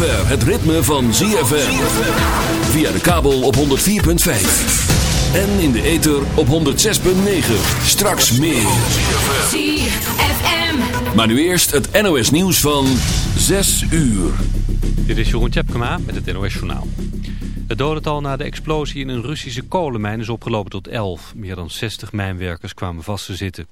Zover het ritme van ZFM. Via de kabel op 104.5. En in de ether op 106.9. Straks meer. ZFM. Maar nu eerst het NOS nieuws van 6 uur. Dit is Jeroen Tjepkema met het NOS Journaal. Het dodental na de explosie in een Russische kolenmijn is opgelopen tot 11. Meer dan 60 mijnwerkers kwamen vast te zitten.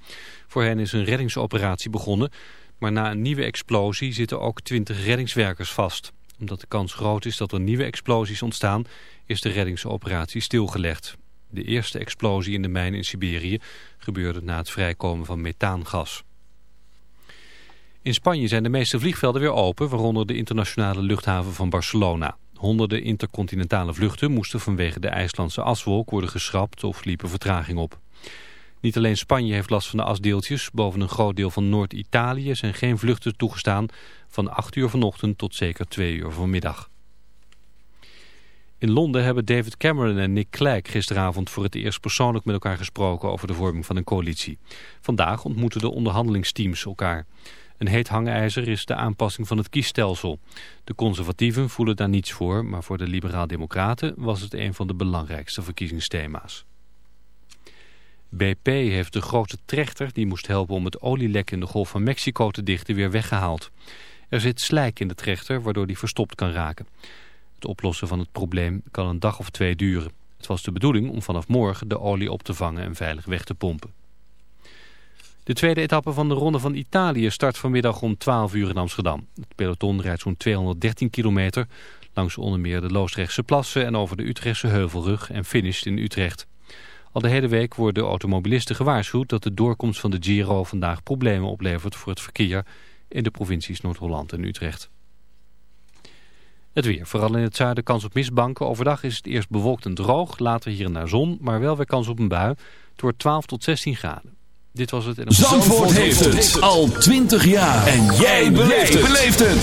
Voor hen is een reddingsoperatie begonnen... maar na een nieuwe explosie zitten ook 20 reddingswerkers vast. Omdat de kans groot is dat er nieuwe explosies ontstaan... is de reddingsoperatie stilgelegd. De eerste explosie in de mijn in Siberië gebeurde na het vrijkomen van methaangas. In Spanje zijn de meeste vliegvelden weer open, waaronder de internationale luchthaven van Barcelona. Honderden intercontinentale vluchten moesten vanwege de IJslandse aswolk worden geschrapt of liepen vertraging op. Niet alleen Spanje heeft last van de asdeeltjes, boven een groot deel van Noord-Italië zijn geen vluchten toegestaan van 8 uur vanochtend tot zeker 2 uur vanmiddag. In Londen hebben David Cameron en Nick Clegg gisteravond voor het eerst persoonlijk met elkaar gesproken over de vorming van een coalitie. Vandaag ontmoeten de onderhandelingsteams elkaar. Een heet hangijzer is de aanpassing van het kiesstelsel. De conservatieven voelen daar niets voor, maar voor de liberaal-democraten was het een van de belangrijkste verkiezingsthema's. BP heeft de grote trechter die moest helpen om het olielek in de Golf van Mexico te dichten weer weggehaald. Er zit slijk in de trechter waardoor die verstopt kan raken. Het oplossen van het probleem kan een dag of twee duren. Het was de bedoeling om vanaf morgen de olie op te vangen en veilig weg te pompen. De tweede etappe van de Ronde van Italië start vanmiddag om 12 uur in Amsterdam. Het peloton rijdt zo'n 213 kilometer langs onder meer de Loosdrechtse plassen en over de Utrechtse Heuvelrug en finisht in Utrecht. Al de hele week worden automobilisten gewaarschuwd dat de doorkomst van de Giro vandaag problemen oplevert voor het verkeer in de provincies Noord-Holland en Utrecht. Het weer, vooral in het zuiden kans op mistbanken. Overdag is het eerst bewolkt en droog, later hier en daar zon, maar wel weer kans op een bui. Het wordt 12 tot 16 graden. Dit was het. En Zandvoort heeft het al 20 jaar. En jij beleeft het.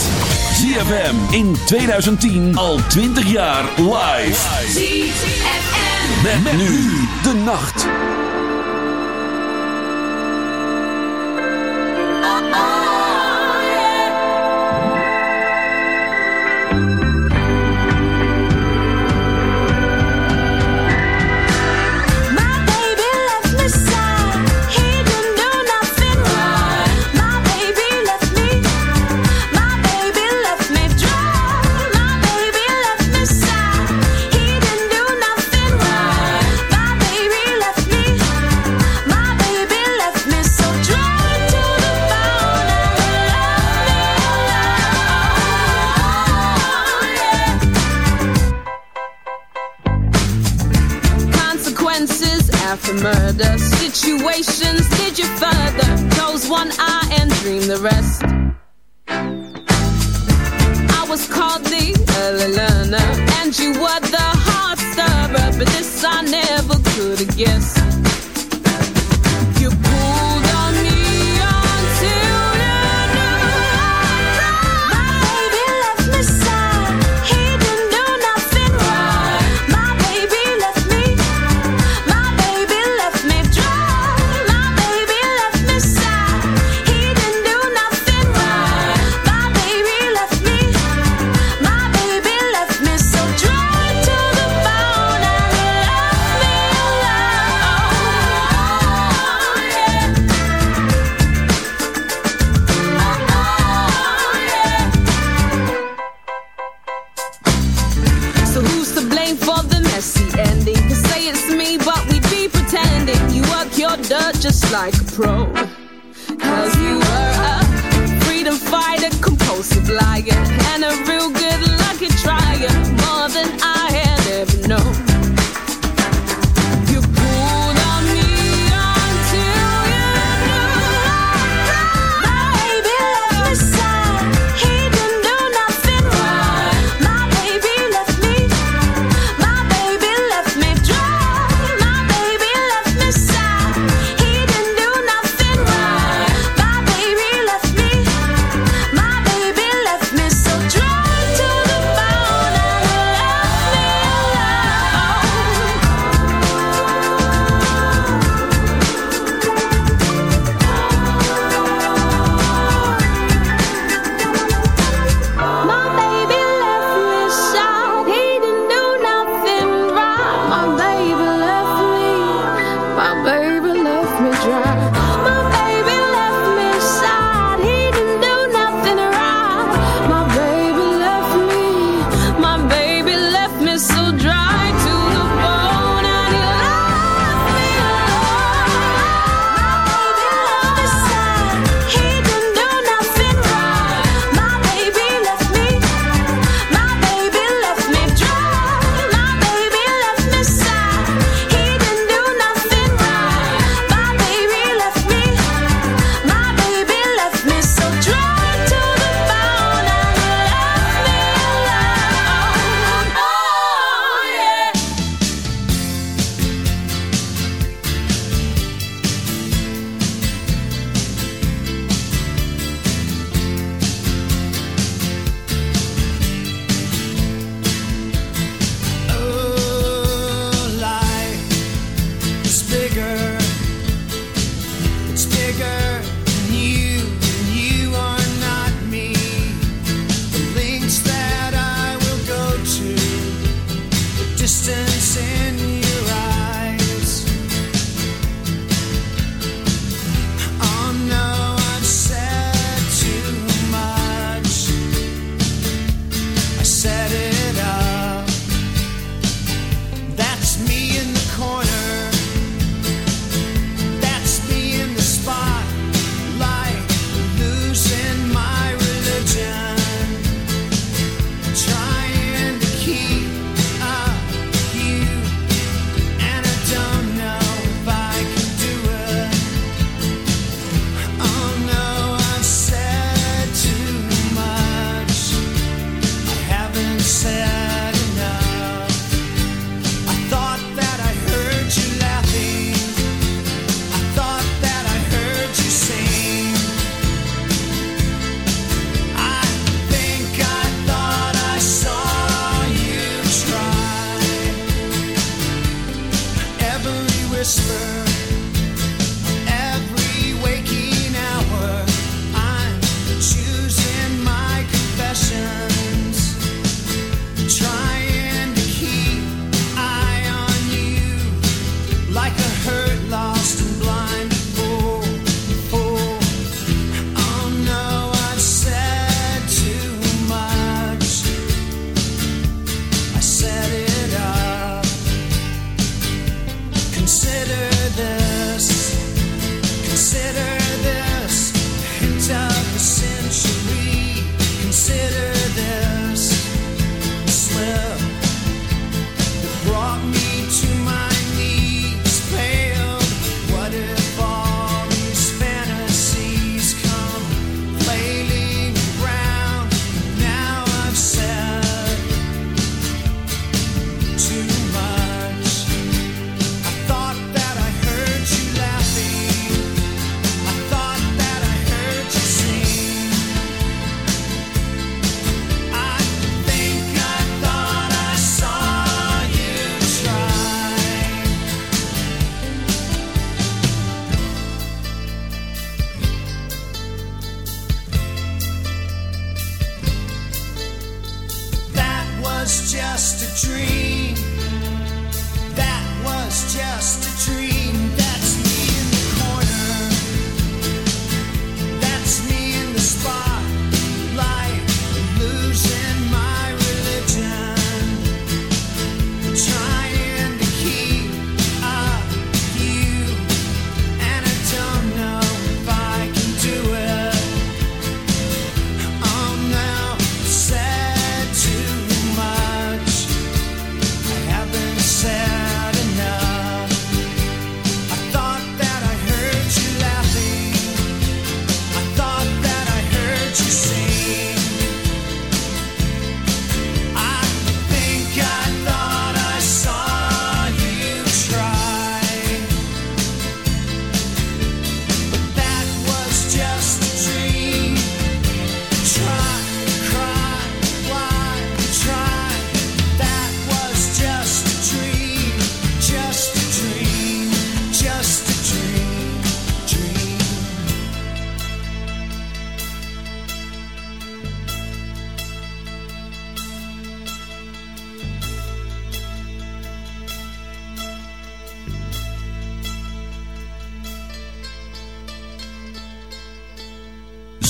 ZFM in 2010 al 20 jaar live. ZFM. Met, nu de nacht.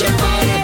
your way.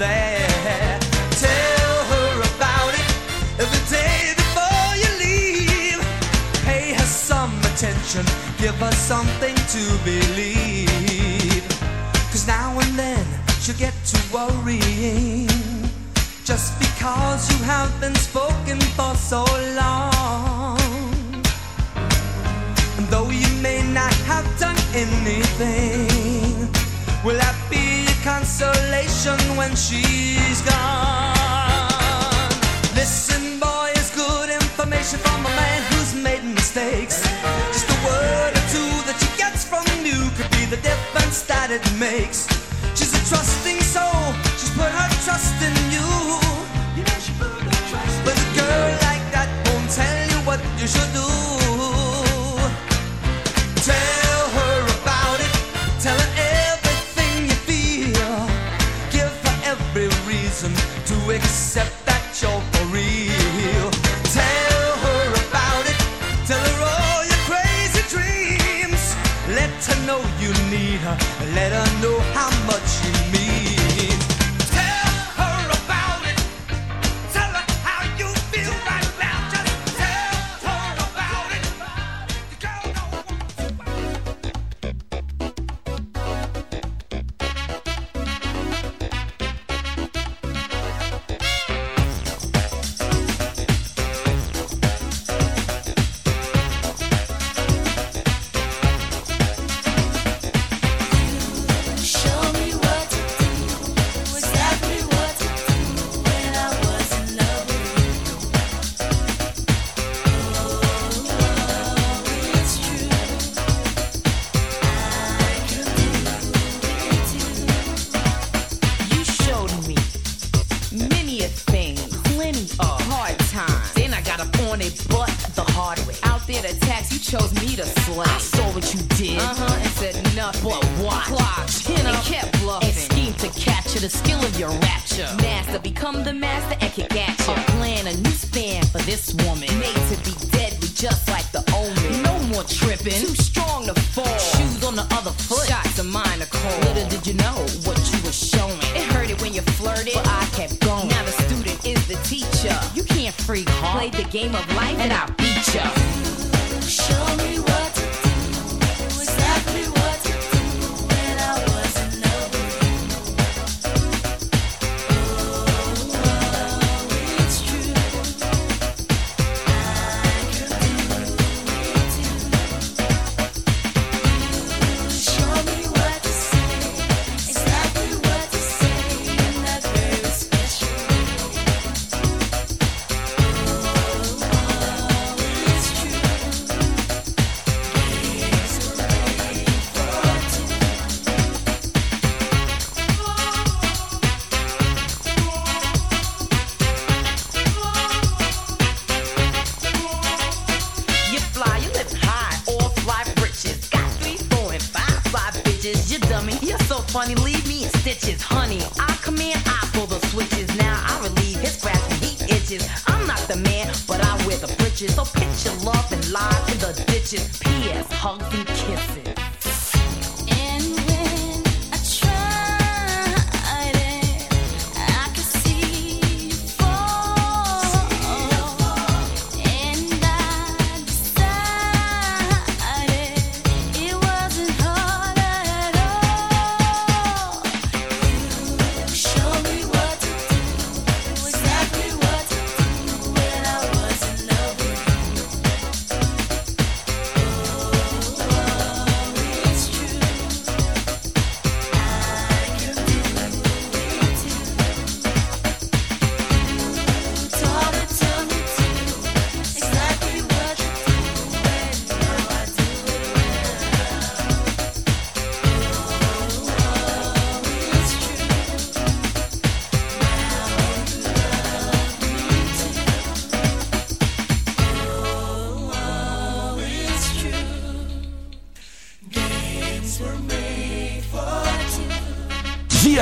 Tell her about it before you leave. Pay her some attention, give her something to believe. Cause now and then she'll get to worrying. When she's gone? Listen, boy, it's good information from a man who's made mistakes. Just a word or two that she gets from you could be the difference that it makes. prone to fall. Shoes on the other foot, shots of mine are cold. Little did you know what you were showing. It hurted when you flirted, but I kept going. Now the student is the teacher. You can't freak hard. Played the game of life, and I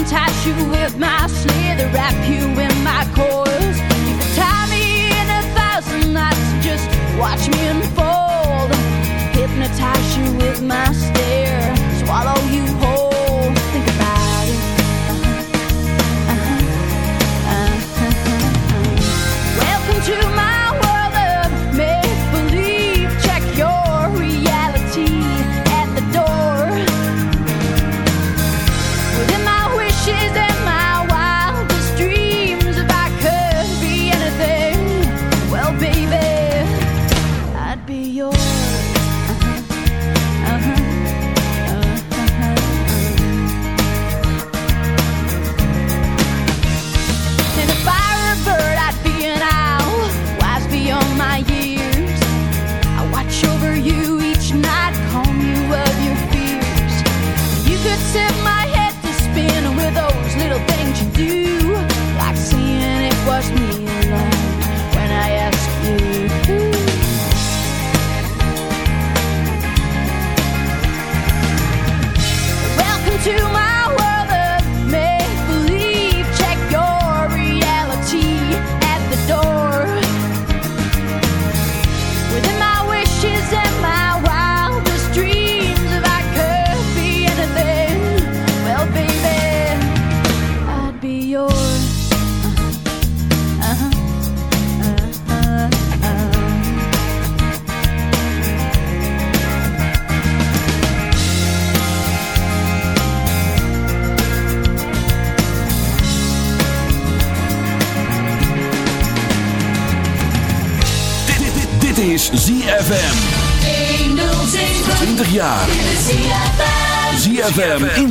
Untie you with my slither, wrap you in my coils. You can tie me in a thousand knots, just watch me unfold. Hypnotize you with my stare, swallow you whole. Think about it. Uh-huh, uh-huh, uh-huh. Welcome to my